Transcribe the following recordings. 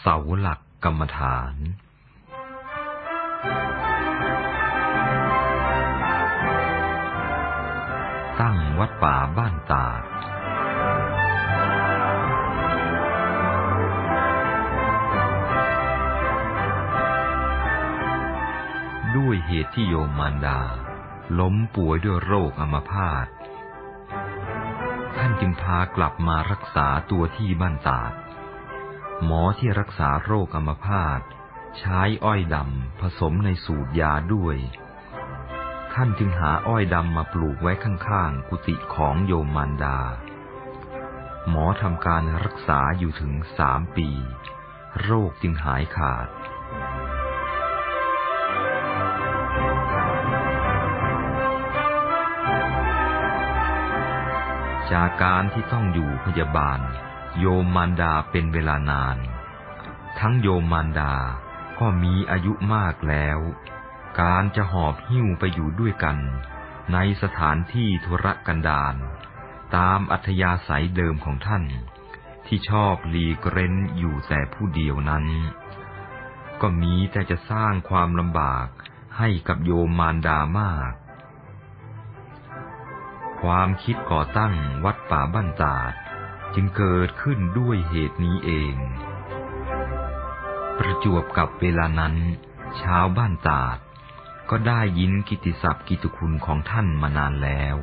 เสาหลักกรรมฐาน ตั้งวัดป่าบ้านตาด ด้วยเหตุที่โยมมารดา ล้มป่วยด้วยโรคอัมพาต ท่านจึงพากลับมารักษาตัวที่บ้านตาด หมอที่รักษาโรคอัมพาตใช้อ้อยดำผสมในสูตรยาด้วย ท่านจึงหาอ้อยดำมาปลูกไว้ข้างๆ กุฏิของโยมมารดา หมอทำการรักษาอยู่ถึงสามปี โรคจึงหายขาดจากการที่ต้องอยู่พยาบาล โยมมารดาเป็นเวลานาน ทั้งโยมมารดาก็มีอายุมากแล้ว การจะหอบหิ้วไปอยู่ด้วยกัน ในสถานที่ธุรกันดารตามอัธยาศัยเดิมของท่าน ที่ชอบหลีกเร้นอยู่แต่ผู้เดียวนั้น ก็มีแต่จะสร้างความลำบากให้กับโยมมารดามาก ความคิดก่อตั้งวัดป่าบ้านตาด จึงเกิดขึ้นด้วยเหตุนี้เอง ประจวบกับเวลานั้น ชาวบ้านตาด ก็ได้ยินกิตติศัพท์กิตติคุณของท่านมานานแล้ว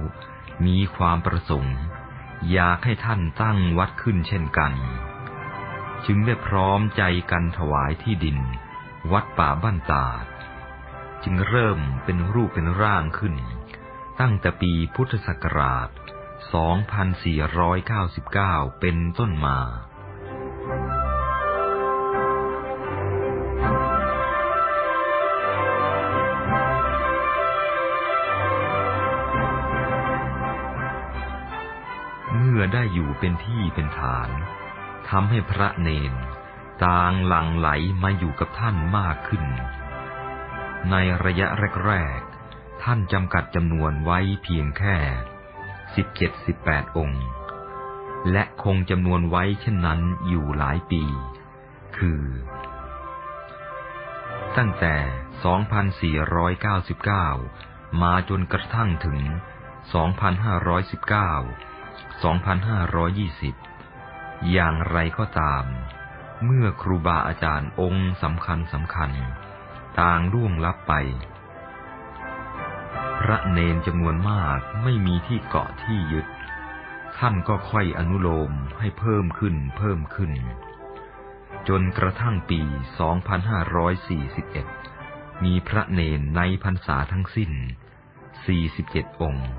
มีความประสงค์ อยากให้ท่านตั้งวัดขึ้นเช่นกัน จึงได้พร้อมใจกันถวายที่ดิน วัดป่าบ้านตาด จึงเริ่มเป็นรูปเป็นร่างขึ้น ตั้งแต่ปีพุทธศักราช 2499 เป็นต้นมา เมื่อได้อยู่เป็นที่เป็นฐานทำให้พระเนนต่างหลั่งไหลมาอยู่กับท่านมากขึ้น ในระยะแรก ๆ ท่านจำกัดจำนวนไว้เพียงแค่ สิบเจ็ดสิบแปดองค์ และคงจำนวนไว้เช่นนั้นอยู่หลายปี คือ ตั้งแต่ 2499 มาจนกระทั่งถึง 2519 2520 อย่างไรก็ตาม เมื่อครูบาอาจารย์องค์สำคัญสำคัญ ต่างล่วงลับไป ระเนนจำนวนมากไม่มีที่เกาะที่ยึด ท่านก็ค่อยอนุโลมให้เพิ่มขึ้นเพิ่มขึ้น จนกระทั่งปี 2541 มีพระเนนในพรรษาทั้งสิ้น 47 องค์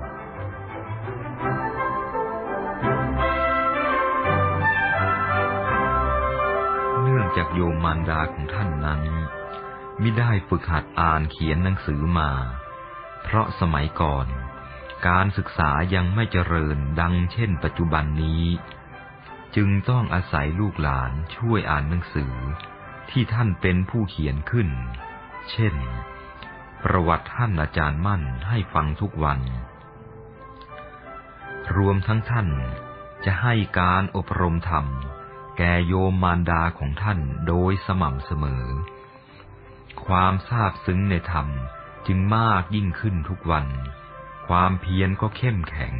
เนื่องจากโยมมารดาของท่านนั้น ไมิได้ฝึกหัดอ่านเขียนหนังสือมา เพราะสมัยก่อน การศึกษายังไม่เจริญดังเช่นปัจจุบันนี้ จึงต้องอาศัยลูกหลานช่วยอ่านหนังสือ ที่ท่านเป็นผู้เขียนขึ้น เช่น ประวัติท่านอาจารย์มั่นให้ฟังทุกวัน รวมทั้งท่านจะให้การอบรมธรรม แก่โยมมารดาของท่านโดยสม่ำเสมอ ความทราบซึ้งในธรรม จึงมากยิ่งขึ้นทุกวัน ความเพียรก็เข้มแข็ง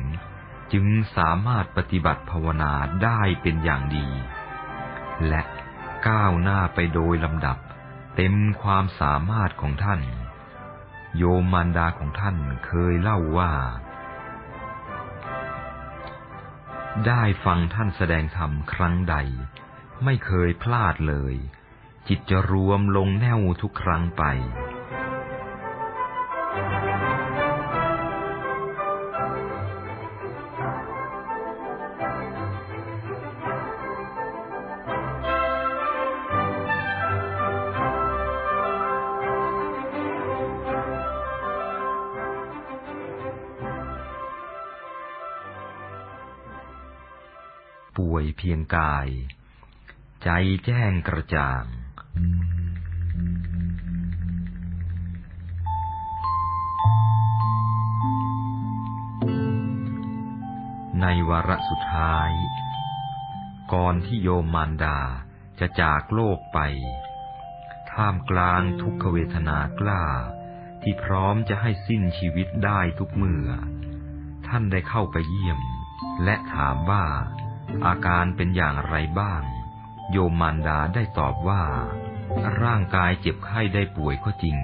จึงสามารถปฏิบัติภาวนาได้เป็นอย่างดี และก้าวหน้าไปโดยลำดับ เต็มความสามารถของท่าน โยมมารดาของท่านเคยเล่าว่า ได้ฟังท่านแสดงธรรมครั้งใด ไม่เคยพลาดเลย จิตจะรวมลงแน่วทุกครั้งไป ป่วยเพียงกาย ใจแจ้งกระจ่าง ในวาระสุดท้าย ก่อนที่โยมมารดาจะจากโลกไป ท่ามกลางทุกขเวทนากล้า ที่พร้อมจะให้สิ้นชีวิตได้ทุกเมื่อ ท่านได้เข้าไปเยี่ยม และถามว่า อาการเป็นอย่างไรบ้าง โยมมารดาได้ตอบว่า ร่างกายเจ็บไข้ได้ป่วยก็จริง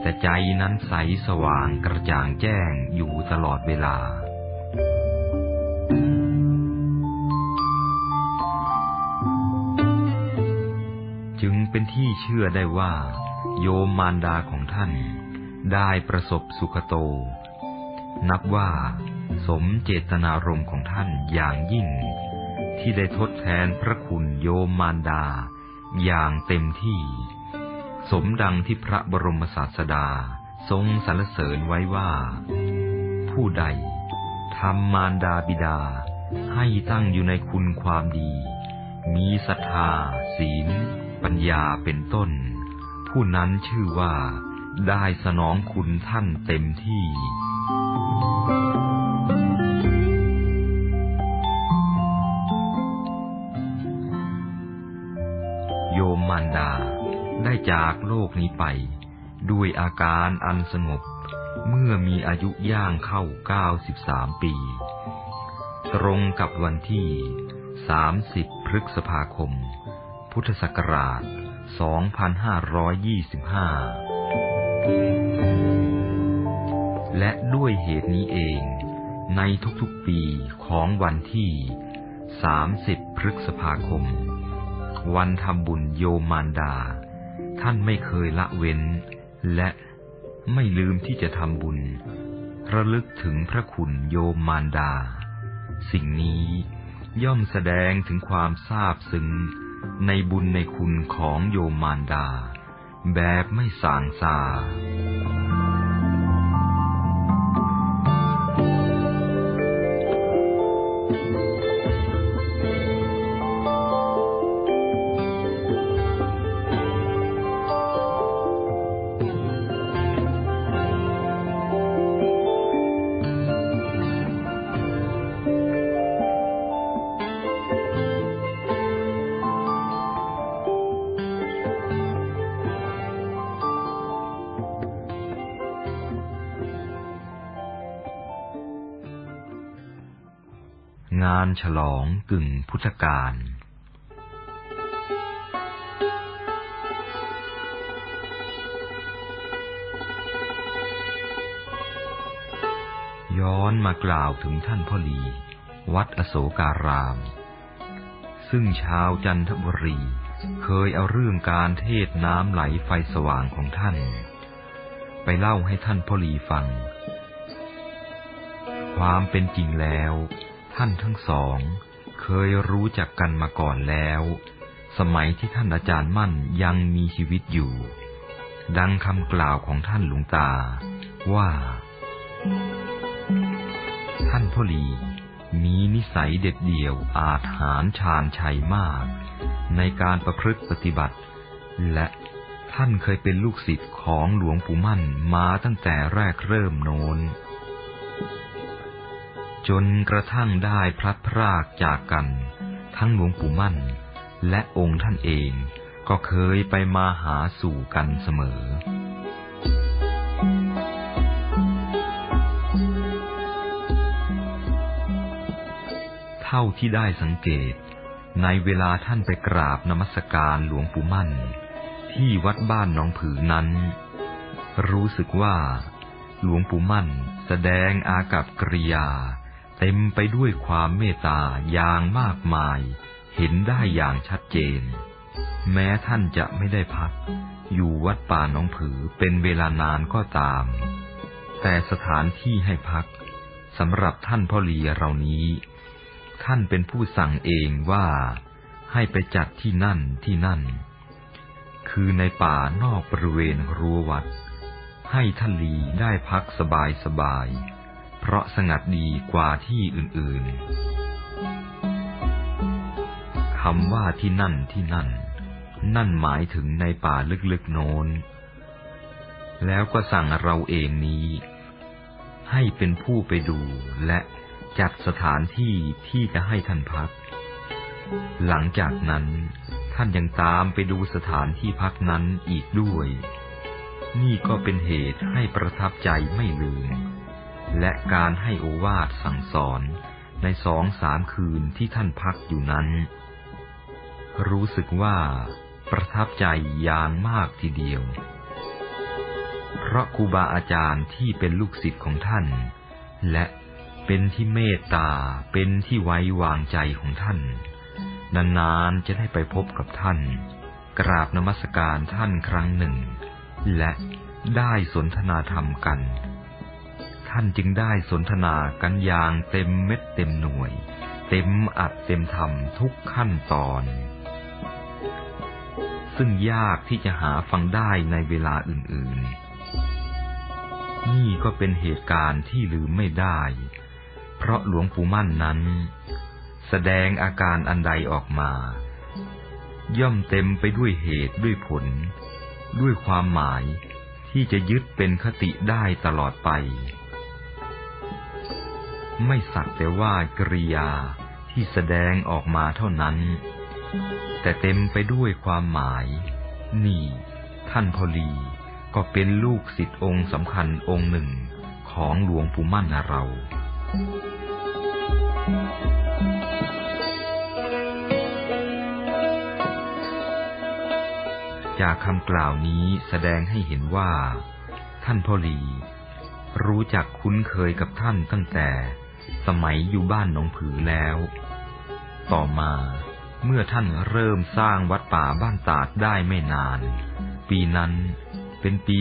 แต่ใจนั้นใสสว่างกระจ่างแจ้งอยู่ตลอดเวลา จึงเป็นที่เชื่อได้ว่า โยมมารดาของท่าน ได้ประสบสุขโต นับว่า สมเจตนารมณ์ของท่านอย่างยิ่ง ที่ได้ทดแทนพระคุณโยมมารดา อย่างเต็มที่ สมดังที่พระบรมศาสดาทรงสรรเสริญไว้ว่า ผู้ใด ทำมารดาบิดา ให้ตั้งอยู่ในคุณความดี มีศรัทธา ศีล ปัญญาเป็นต้น ผู้นั้นชื่อว่า ได้สนองคุณท่านเต็มที่โยมมารดาได้จากโลกนี้ไป ด้วยอาการอันสงบ เมื่อมีอายุย่างเข้า93ปี ตรงกับวันที่30พฤษภาคม พุทธศักราช 2525 และด้วยเหตุนี้เอง ในทุกๆปีของวันที่ 30 พฤษภาคม วันทำบุญโยมมารดา ท่านไม่เคยละเว้น และ ไม่ลืมที่จะทำบุญ ระลึกถึงพระคุณโยมมารดา สิ่งนี้ย่อมแสดงถึงความซาบซึ้งในบุญในคุณของโยมมารดา แบบไม่สางซา ฉลองกึ่งพุทธกาลย้อนมากล่าวถึงท่านพ่อหลี วัดอโศการาม ซึ่งชาวจันทบุรีเคยเอาเรื่องการเทศน้ำไหลไฟสว่างของท่าน ไปเล่าให้ท่านพ่อหลีฟัง ความเป็นจริงแล้ว ท่านทั้งสอง เคยรู้จักกันมาก่อนแล้ว สมัยที่ท่านอาจารย์มั่นยังมีชีวิตอยู่ ดังคำกล่าวของท่านหลวงตา ว่า ท่านพ่อหลีมีนิสัยเด็ดเดี่ยวอาจหารชาญชัยมาก ในการประพฤติปฏิบัติ และท่านเคยเป็นลูกศิษย์ของหลวงปู่มั่นมาตั้งแต่แรกเริ่มโน้น จนกระทั่งได้พลัดพรากจากกัน ทั้งหลวงปู่มั่น และองค์ท่านเองก็เคยไปมาหาสู่กันเสมอ เท่าที่ได้สังเกต ในเวลาท่านไปกราบนมัสการหลวงปู่มั่น ที่วัดบ้านหนองผือนั้น รู้สึกว่า หลวงปู่มั่นแสดงอากับกริยา เต็มไปด้วยความเมตตาอย่างมากมาย เห็นได้อย่างชัดเจน แม้ท่านจะไม่ได้พัก อยู่วัดป่าหนองผือเป็นเวลานานก็ตาม แต่สถานที่ให้พักสำหรับท่านพ่อหลีเรานี้ ท่านเป็นผู้สั่งเองว่าให้ไปจัดที่นั่นที่นั่น คือในป่านอกบริเวณรั้ววัด ให้ท่านลีได้พักสบายสบาย เพราะสงัดดีกว่าที่อื่นๆ คำว่าที่นั่นที่นั่น นั่นหมายถึงในป่าลึกๆโน้น แล้วก็สั่งเราเองนี้ ให้เป็นผู้ไปดูและจัดสถานที่ที่จะให้ท่านพัก หลังจากนั้นท่านยังตามไปดูสถานที่พักนั้นอีกด้วย นี่ก็เป็นเหตุให้ประทับใจไม่ลืม และการให้โอวาทสั่งสอนในสองสามคืนที่ท่านพักอยู่นั้น รู้สึกว่าประทับใจอย่างมากทีเดียว เพราะครูบาอาจารย์ที่เป็นลูกศิษย์ของท่าน และเป็นที่เมตตาเป็นที่ไว้วางใจของท่าน นานๆจะได้ไปพบกับท่าน กราบนมัสการท่านครั้งหนึ่ง และได้สนทนาธรรมกัน ท่านจึงได้สนทนากันอย่างเต็มเม็ดเต็มหน่วย เต็มอัดเต็มธรรมทุกขั้นตอน ซึ่งยากที่จะหาฟังได้ในเวลาอื่น ๆ นี่ก็เป็นเหตุการณ์ที่ลืมไม่ได้ เพราะหลวงปู่มั่นนั้น แสดงอาการอันใดออกมา ย่อมเต็มไปด้วยเหตุด้วยผล ด้วยความหมายที่จะยึดเป็นคติได้ตลอดไป ไม่สักแต่ว่ากริยาที่แสดงออกมาเท่านั้น แต่เต็มไปด้วยความหมาย นี่ ท่านพอลีก็เป็นลูกศิษย์องค์สำคัญองค์หนึ่งของหลวงปู่มั่นเรา จากคำกล่าวนี้แสดงให้เห็นว่า ท่านพ่อลีรู้จักคุ้นเคยกับท่านตั้งแต่ สมัยอยู่บ้านหนองผือแล้ว ต่อมาเมื่อท่านเริ่มสร้างวัดป่าบ้านตาดได้ไม่นาน ปีนั้นเป็นปี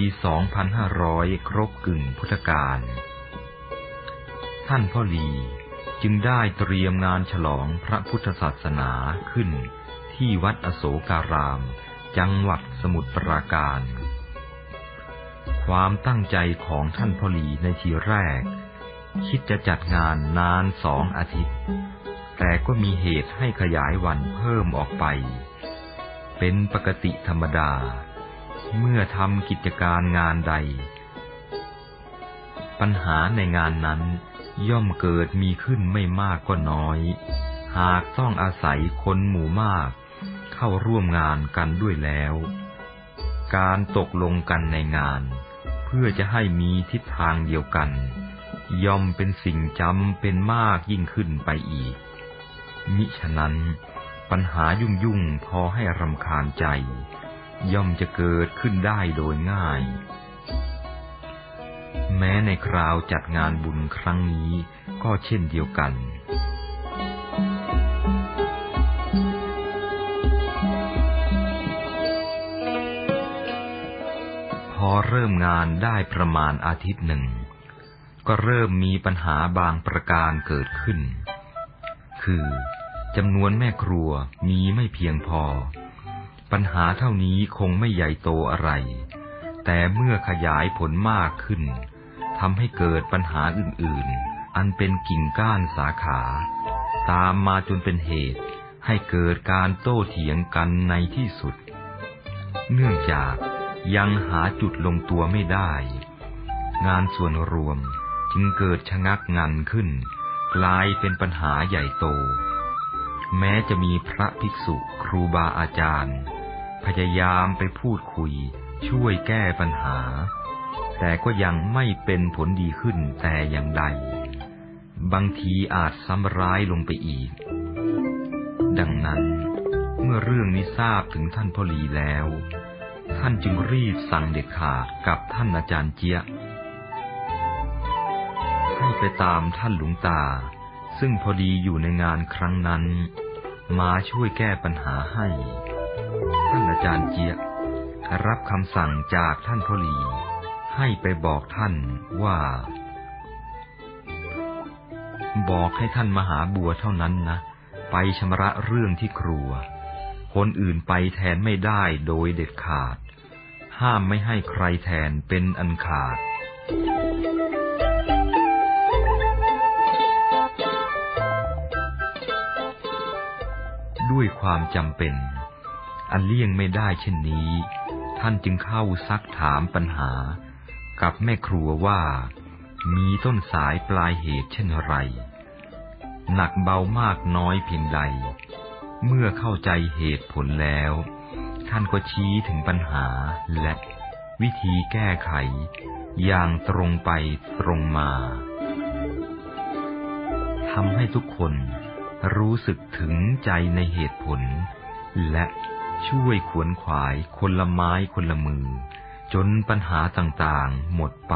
2500 ครบกึ่งพุทธกาล ท่านพ่อลีจึงได้เตรียมงานฉลองพระพุทธศาสนาขึ้นที่วัดอโศการาม จังหวัดสมุทรปราการ ความตั้งใจของท่านพ่อลีในทีแรก คิดจะจัดงานนานสองอาทิตย์ แต่ก็มีเหตุให้ขยายวันเพิ่มออกไป เป็นปกติธรรมดา เมื่อทำกิจการงานใด ปัญหาในงานนั้นย่อมเกิดมีขึ้นไม่มากก็น้อย หากต้องอาศัยคนหมู่มาก เข้าร่วมงานกันด้วยแล้ว การตกลงกันในงาน เพื่อจะให้มีทิศทางเดียวกัน ย่อมเป็นสิ่งจำเป็นมากยิ่งขึ้นไปอีก มิฉะนั้นปัญหายุ่งยุ่งพอให้รำคาญใจ ย่อมจะเกิดขึ้นได้โดยง่าย แม้ในคราวจัดงานบุญครั้งนี้ก็เช่นเดียวกันพอเริ่มงานได้ประมาณอาทิตย์หนึ่ง ก็เริ่มมีปัญหาบางประการเกิดขึ้น คือจำนวนแม่ครัวมีไม่เพียงพอ ปัญหาเท่านี้คงไม่ใหญ่โตอะไร แต่เมื่อขยายผลมากขึ้นทำให้เกิดปัญหาอื่นๆ อันเป็นกิ่งก้านสาขา ตามมาจนเป็นเหตุให้เกิดการโต้เถียงกันในที่สุด เนื่องจากยังหาจุดลงตัวไม่ได้ งานส่วนรวม จึงเกิดชะงักงันขึ้น กลายเป็นปัญหาใหญ่โต แม้จะมีพระภิกษุครูบาอาจารย์ พยายามไปพูดคุย ช่วยแก้ปัญหา แต่ก็ยังไม่เป็นผลดีขึ้นแต่อย่างใด บางทีอาจซ้ำร้ายลงไปอีก ดังนั้น เมื่อเรื่องนี้ทราบถึงท่านพ่อลีแล้ว ท่านจึงรีบสั่งเด็ดขาดกับท่านอาจารย์เจียให้ ไปตามท่านหลวงตา ซึ่งพอดีอยู่ในงานครั้งนั้น มาช่วยแก้ปัญหาให้ ท่านอาจารย์เจียรับคำสั่งจากท่านพอลี ให้ไปบอกท่านว่า บอกให้ท่านมหาบัวเท่านั้นนะ ไปชำระเรื่องที่ครัว คนอื่นไปแทนไม่ได้โดยเด็ดขาด ห้ามไม่ให้ใครแทนเป็นอันขาด ด้วยความจำเป็น อันเลี่ยงไม่ได้เช่นนี้ ท่านจึงเข้าซักถามปัญหา กับแม่ครัวว่า มีต้นสายปลายเหตุเช่นไร หนักเบามากน้อยเพียงใด เมื่อเข้าใจเหตุผลแล้ว ท่านก็ชี้ถึงปัญหาและวิธีแก้ไข อย่างตรงไปตรงมาทำให้ทุกคน รู้สึกถึงใจในเหตุผล และช่วยขวนขวายคนละไม้คนละมือ จนปัญหาต่างๆหมดไป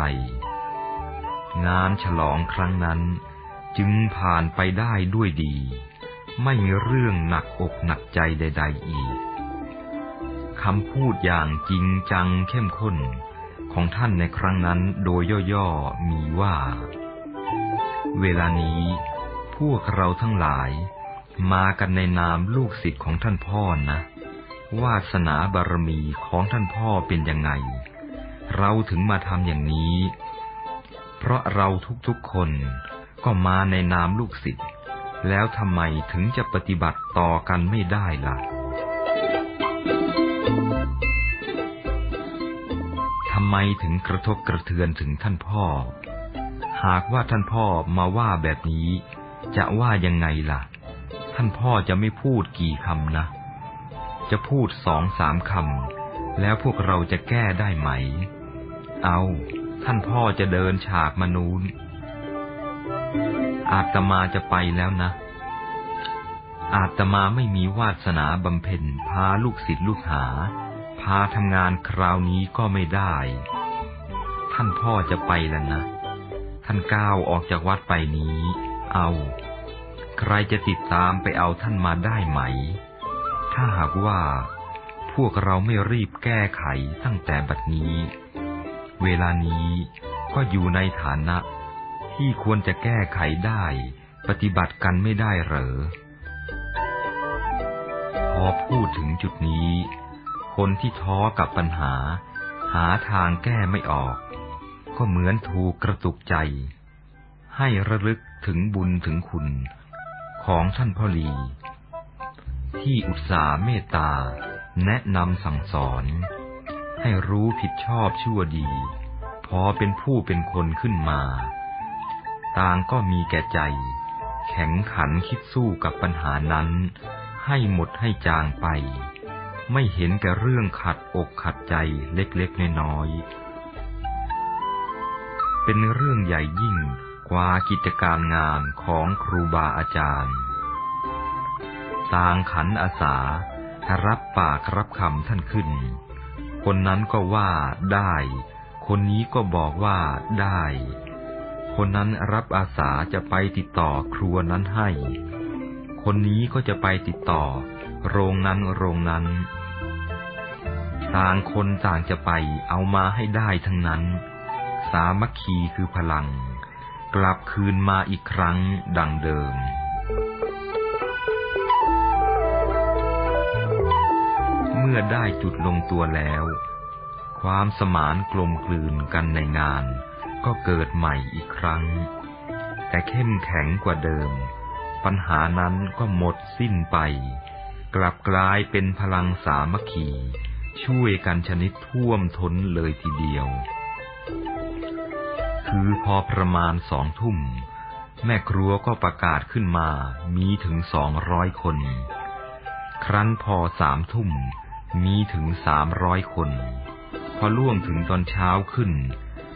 งานฉลองครั้งนั้น จึงผ่านไปได้ด้วยดี ไม่มีเรื่องหนักอกหนักใจใด ๆ อีกคำพูดอย่างจริงจังเข้มข้นของท่านในครั้งนั้นโดยย่อๆมีว่า เวลานี้ พวกเราทั้งหลาย มากันในนามลูกศิษย์ของท่านพ่อนะ วาสนาบารมีของท่านพ่อเป็นยังไง เราถึงมาทำอย่างนี้ เพราะเราทุกๆคนก็มาในนามลูกศิษย์แล้วทำไมถึงจะปฏิบัติต่อกันไม่ได้ละ่ะทำไมถึงกระทบกระเทือนถึงท่านพ่อ หากว่าท่านพ่อมาว่าแบบนี้ จะว่ายังไงล่ะ ท่านพ่อจะไม่พูดกี่คำนะ จะพูดสองสามคำแล้วพวกเราจะแก้ได้ไหม เอาท่านพ่อจะเดินฉากมนูนอาตมาจะไปแล้วนะ อาตมาไม่มีวาสนาบำเพ็ญพาลูกศิษย์ลูกหา พาทำงานคราวนี้ก็ไม่ได้ ท่านพ่อจะไปแล้วนะ ท่านก้าวออกจากวัดไปนี้ เอา ใครจะติดตามไปเอาท่านมาได้ไหม ถ้าหากว่า พวกเราไม่รีบแก้ไขตั้งแต่บัดนี้ เวลานี้ก็อยู่ในฐานะ ที่ควรจะแก้ไขได้ ปฏิบัติกันไม่ได้เหรอ พอพูดถึงจุดนี้ คนที่ท้อกับปัญหา หาทางแก้ไม่ออก ก็เหมือนถูกกระตุกใจให้ระลึก ถึงบุญถึงคุณของท่านพ่อลี ที่อุตสาเมตตา แนะนำสั่งสอน ให้รู้ผิดชอบชั่วดี พอเป็นผู้เป็นคนขึ้นมา ต่างก็มีแก่ใจ แข็งขันคิดสู้กับปัญหานั้น ให้หมดให้จางไป ไม่เห็นแก่เรื่องขัดอกขัดใจเล็กๆน้อยๆเป็นเรื่องใหญ่ยิ่ง กว่ากิจการงานของครูบาอาจารย์ต่างขันอาสารับปากรับคำท่านขึ้น คนนั้นก็ว่าได้ คนนี้ก็บอกว่าได้ คนนั้นรับอาสาจะไปติดต่อครัวนั้นให้ คนนี้ก็จะไปติดต่อ โรงนั้นโรงนั้น ต่างคนต่างจะไปเอามาให้ได้ทั้งนั้น สามัคคีคือพลัง กลับคืนมาอีกครั้งดังเดิม เมื่อได้จุดลงตัวแล้ว ความสมานกลมกลืนกันในงาน ก็เกิดใหม่อีกครั้ง แต่เข้มแข็งกว่าเดิม ปัญหานั้นก็หมดสิ้นไป กลับกลายเป็นพลังสามัคคีช่วยกันชนิดท่วมท้นเลยทีเดียว คือพอประมาณสองทุ่ม แม่ครัวก็ประกาศขึ้นมา มีถึงสองร้อยคน ครั้นพอสามทุ่ม มีถึงสามร้อยคน พอล่วงถึงตอนเช้าขึ้น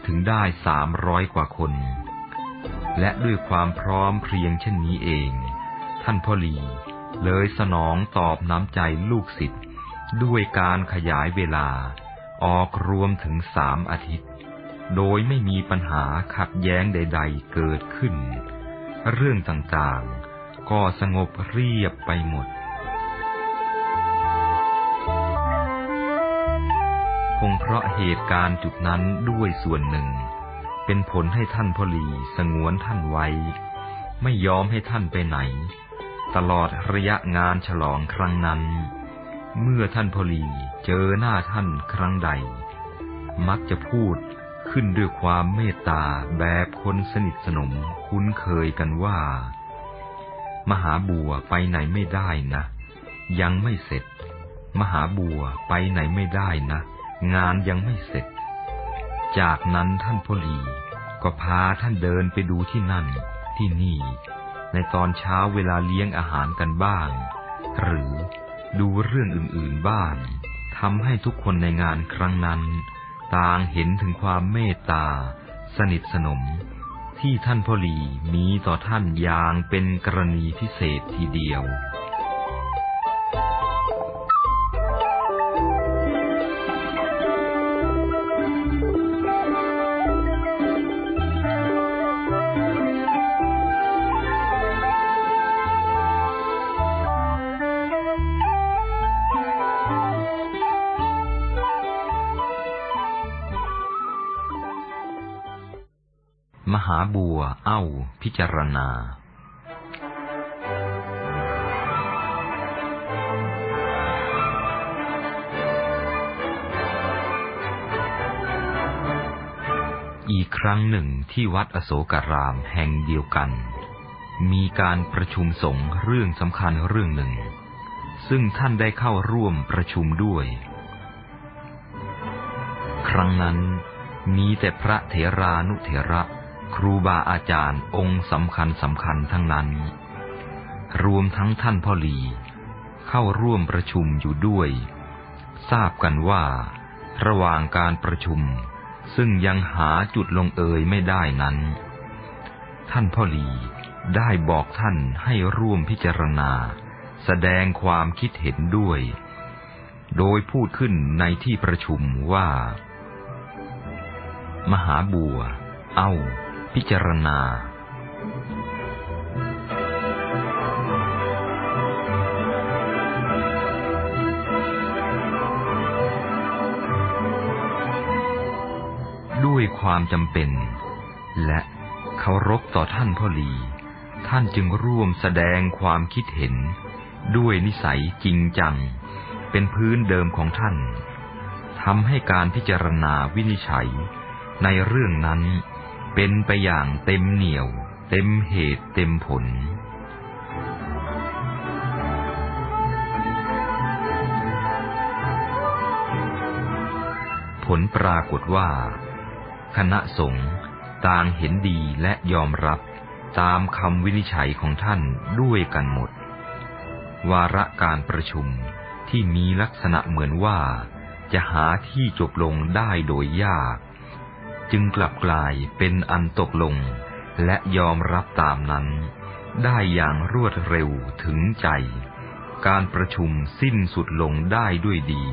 ถึงได้สามร้อยกว่าคน และด้วยความพร้อมเพรียงเช่นนี้เอง ท่านพ่อหลีเลยสนองตอบน้ำใจลูกศิษย์ด้วยการขยายเวลา ออกรวมถึงสามอาทิตย์ โดยไม่มีปัญหาขัดแย้งใด ๆ เกิดขึ้น เรื่องต่างๆ ก็สงบเรียบไปหมด คงเพราะเหตุการณ์จุดนั้นด้วยส่วนหนึ่ง เป็นผลให้ท่านพลีสงวนท่านไว้ ไม่ยอมให้ท่านไปไหน ตลอดระยะงานฉลองครั้งนั้น เมื่อท่านพลีเจอหน้าท่านครั้งใด มักจะพูด ขึ้นด้วยความเมตตาแบบคนสนิทสนมคุ้นเคยกันว่า มหาบัวไปไหนไม่ได้นะ ยังไม่เสร็จ มหาบัวไปไหนไม่ได้นะ งานยังไม่เสร็จ จากนั้นท่านพลีก็พาท่านเดินไปดูที่นั่นที่นี่ ในตอนเช้าเวลาเลี้ยงอาหารกันบ้าง หรือดูเรื่องอื่นๆบ้างทำให้ทุกคนในงานครั้งนั้น ต่างเห็นถึงความเมตตา สนิทสนม ที่ท่านพ่อหลีมีต่อท่านอย่างเป็นกรณีพิเศษทีเดียว บัว เอ้า พิจารณา อีกครั้งหนึ่งที่วัดอโศการามแห่งเดียวกัน มีการประชุมสงฆ์เรื่องสำคัญเรื่องหนึ่ง ซึ่งท่านได้เข้าร่วมประชุมด้วย ครั้งนั้นมีแต่พระเถรานุเถระ ครูบาอาจารย์องค์สำคัญสำคัญทั้งนั้น รวมทั้งท่านพ่อหลีเข้าร่วมประชุมอยู่ด้วย ทราบกันว่า ระหว่างการประชุม ซึ่งยังหาจุดลงเอยไม่ได้นั้น ท่านพ่อหลีได้บอกท่านให้ร่วมพิจารณา แสดงความคิดเห็นด้วย โดยพูดขึ้นในที่ประชุมว่า มหาบัว เอ้า พิจารณา ด้วยความจำเป็น และเคารพต่อท่านพ่อหลี ท่านจึงร่วมแสดงความคิดเห็น ด้วยนิสัยจริงจัง เป็นพื้นเดิมของท่านทำให้การพิจารณาวินิจฉัยในเรื่องนั้น เป็นไปอย่างเต็มเหนียว เต็มเหตุเต็มผล ผลปรากฏว่า คณะสงฆ์ต่างเห็นดีและยอมรับตามคำวินิจฉัยของท่านด้วยกันหมด วาระการประชุมที่มีลักษณะเหมือนว่าจะหาที่จบลงได้โดยยาก จึงกลับกลายเป็นอันตกลง และยอมรับตามนั้น ได้อย่างรวดเร็วถึงใจ การประชุมสิ้นสุดลงได้ด้วยดี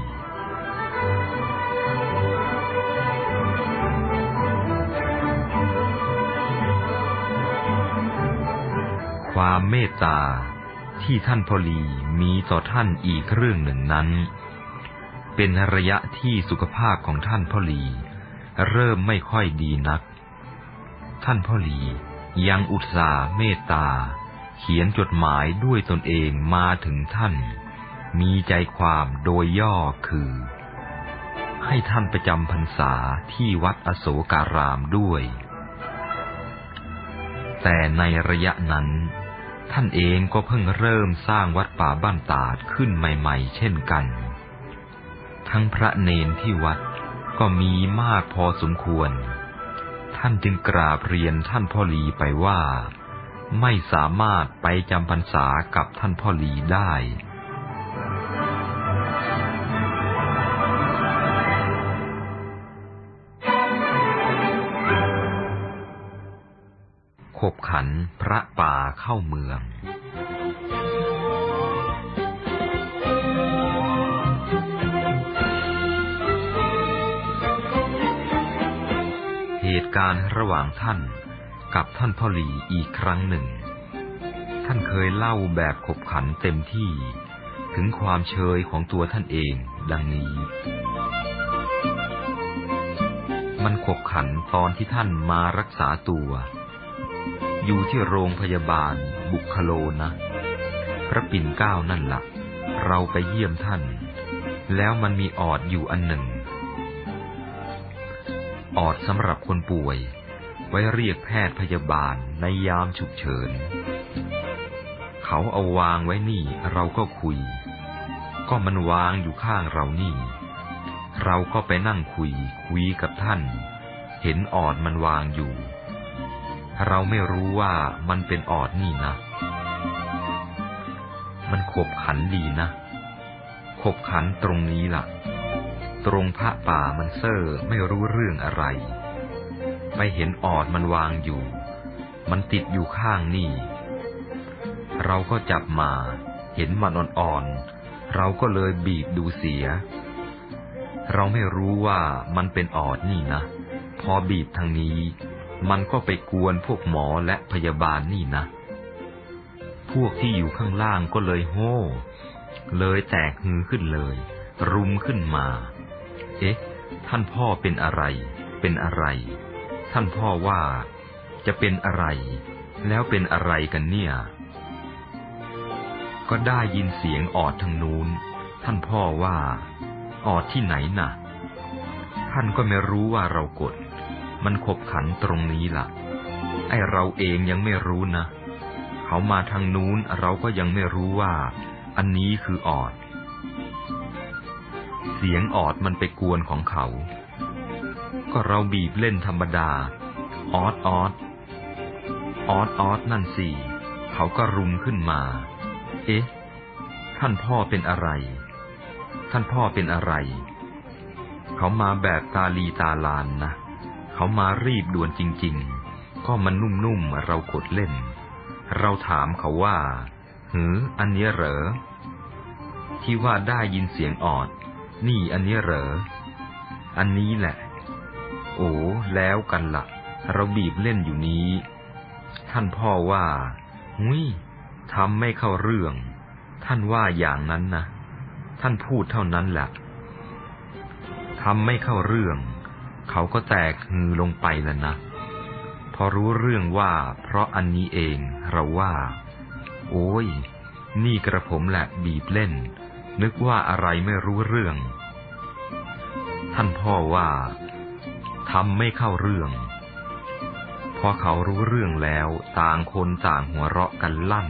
ความเมตตาที่ท่านพอลีมีต่อท่านอีกเรื่องหนึ่งนั้น เป็นระยะที่สุขภาพของท่านพอลี เริ่มไม่ค่อยดีนัก ท่านพ่อหลียังอุตส่าห์เมตตา เขียนจดหมายด้วยตนเองมาถึงท่าน มีใจความโดยย่อคือ ให้ท่านประจำพรรษาที่วัดอโศการามด้วย แต่ในระยะนั้น ท่านเองก็เพิ่งเริ่มสร้างวัดป่าบ้านตาดขึ้นใหม่ ๆ เช่นกัน ทั้งพระเนนที่วัด ก็มีมากพอสมควร ท่านจึงกราบเรียนท่านพ่อหลีไปว่า ไม่สามารถไปจำพรรษากับท่านพ่อหลีได้ขบขันพระป่าเข้าเมือง การระหว่างท่านกับท่านพ่อหลีอีกครั้งหนึ่ง ท่านเคยเล่าแบบขบขันเต็มที่ ถึงความเชยของตัวท่านเองดังนี้ มันขบขันตอนที่ท่านมารักษาตัว อยู่ที่โรงพยาบาลบุคโลนะ พระปิ่นเก้านั่นละ่ะ เราไปเยี่ยมท่าน แล้วมันมีออดอยู่อันหนึ่ง ออดสำหรับคนป่วย ไว้เรียกแพทย์พยาบาลในยามฉุกเฉิน เขาเอาวางไว้นี่เราก็คุย ก็มันวางอยู่ข้างเรานี่ เราก็ไปนั่งคุย คุยกับท่าน เห็นออดมันวางอยู่ เราไม่รู้ว่ามันเป็นออดนี่นะ มันขบขันดีนะ ขบขันตรงนี้ละ่ะ ตรงพระป่ามันเซ่อไม่รู้เรื่องอะไร ไปเห็นออดมันวางอยู่ มันติดอยู่ข้างนี่ เราก็จับมา เห็นมันอ่อนๆ เราก็เลยบีบดูเสีย เราไม่รู้ว่ามันเป็นออดนี่นะ พอบีบทางนี้ มันก็ไปกวนพวกหมอและพยาบาลนี่นะ พวกที่อยู่ข้างล่างก็เลยโห่เลยแตกหือขึ้นเลย รุมขึ้นมา เอ๊ะ ท่านพ่อเป็นอะไร เป็นอะไร ท่านพ่อว่า จะเป็นอะไร แล้วเป็นอะไรกันเนี่ย ก็ได้ยินเสียงออดทางนู้น ท่านพ่อว่า ออดที่ไหนน่ะ ท่านก็ไม่รู้ว่าเรากด มันขบขันตรงนี้ละ่ะ ไอเราเองยังไม่รู้นะ เขามาทางนู้นเราก็ยังไม่รู้ว่า อันนี้คือออด เสียงออดมันไปกวนของเขา ก็เราบีบเล่นธรรมดา ออดออด ออดออดนั่นสิ เขาก็รุมขึ้นมา เอ๊ะ ท่านพ่อเป็นอะไร ท่านพ่อเป็นอะไร เขามาแบบตาลีตาลานนะ เขามารีบด่วนจริง ๆ ก็มันนุ่มๆเรากดเล่น เราถามเขาว่า หือ อันนี้เหรอ ที่ว่าได้ยินเสียงออด นี่อันนี้เหรอ อันนี้แหละ โอ้แล้วกันละ่ะ เราบีบเล่นอยู่นี้ ท่านพ่อว่าหุยทำไม่เข้าเรื่อง ท่านว่าอย่างนั้นนะ ท่านพูดเท่านั้นแหละทำไม่เข้าเรื่อง เขาก็แตกฮือลงไปแล้วนะ พอรู้เรื่องว่า เพราะอันนี้เองเราว่า โอ้ย นี่กระผมแหละบีบเล่น นึกว่าอะไรไม่รู้เรื่อง ท่านพ่อว่าทำไม่เข้าเรื่อง พอเขารู้เรื่องแล้วต่างคนต่างหัวเราะกันลั่น